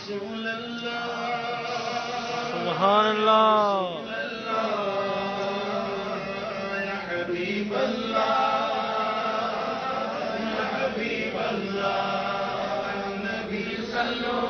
رسول الله سبحان اللہ. يا حبيب الله يا حبيب الله النبي صلوا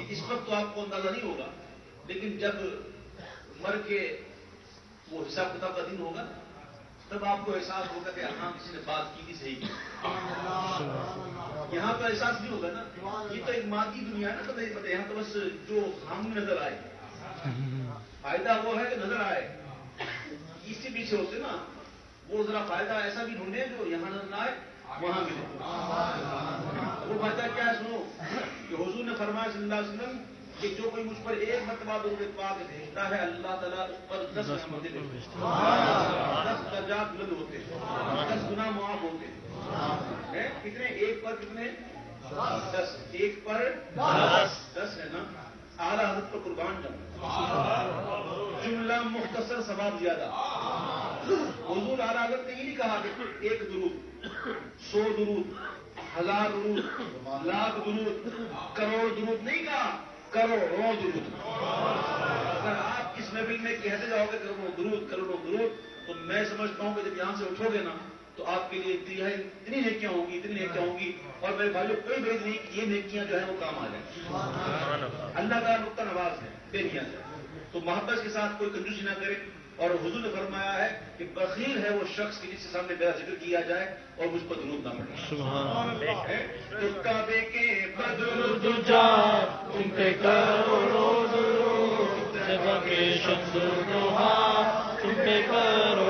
اس وقت تو آپ کو اندازہ نہیں ہوگا لیکن جب مر کے وہ حساب کتاب کا دن ہوگا تب آپ کو احساس ہوگا کہ ہاں کسی نے بات کی تھی صحیح یہاں تو احساس نہیں ہوگا نا، یہ تو ایک مادی دنیا ہے نا تو یہاں تو بس جو سامنے نظر آئے فائدہ وہ ہے کہ نظر آئے۔ اس سے پیچھے ہوتے نا وہ ذرا فائدہ ایسا بھی ڈھونڈے جو یہاں نظر نہ آئے وہاں ملے۔ وہ فائدہ کیا سنو کہ حضور نے فرمایا صلی اللہ علیہ وسلم کہ جو کوئی مجھ پر ایک مرتبہ درود پاک بھیجتا ہے اللہ تعالیٰ اس پر دس رحمتیں بھیجتا ہے۔ دس درجات بلند ہوتے ہیں۔ دس گنا معاف ہوتے ہیں؟ کتنے؟ ایک پر کتنے؟ دس۔ ایک پر دس ہے نا؟ اعلیٰ حضرت پر قربان جانا جملہ مختصر ثواب زیادہ۔ حضور اعلیٰ حضرت نے یہ نہیں کہا کہ ایک درود، سو درود، ہزار درود، لاکھ درود، کروڑ درود، نہیں کہا، کروڑوں درود۔ اگر آپ اس محفل میں کہتے جاؤ گے کروڑوں درود کروڑوں درود، تو میں سمجھتا ہوں کہ جب یہاں سے اٹھو گے نا تو آپ کے لیے اتنی ہے، اتنی نیکیاں ہوں گی، اتنی نیکیاں ہوں گی۔ اور میرے بھائیوں کوئی بھید نہیں کہ یہ نیکیاں جو ہے وہ کام آ جائیں۔ اللہ کا نقطہ نواز ہے، بے نیاز تو محبت کے ساتھ کوئی کنجوسی نہ کرے۔ اور حضور نے فرمایا ہے کہ بخیر ہے وہ شخص کہ جس کے سامنے میرا ذکر کیا جائے اور مجھ پر درود نہ پڑے۔ سبحان تو کعبے کے بدر دجا، تم پہ کروڑوں درود جب کے شمس و دعا تم پہ کروڑوں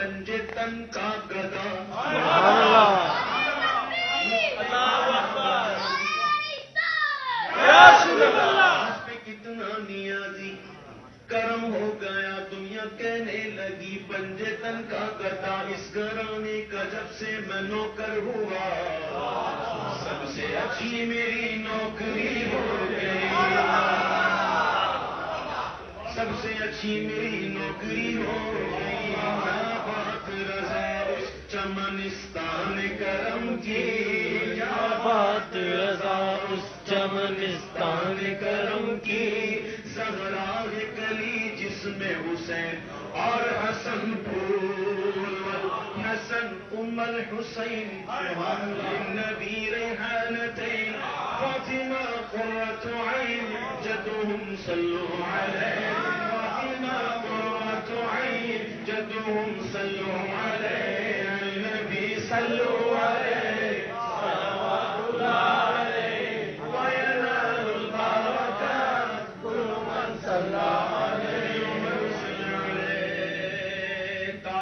پنجے تن کا گدا پہ کتنا نیازی کرم ہو گیا دنیا کہنے لگی پنجے تن کا گدا اس گھرانے کا جب سے میں نوکر ہوا سب سے اچھی میری نوکری ہو گئی سب سے اچھی میری نوکری ہو گئی۔ ہاں، رضا اس چمنستان کرم کی۔ ہاں، بات رضا اس چمنستان کرم کی۔ زہرا کلی جس میں حسین اور حسن پھول حسن ام الحسین نبی ریحانتین فاطمہ عين جدهم صلوا عليه. فاطمہ قرۃ عين جدهم صلوا عليه. النبي صلوا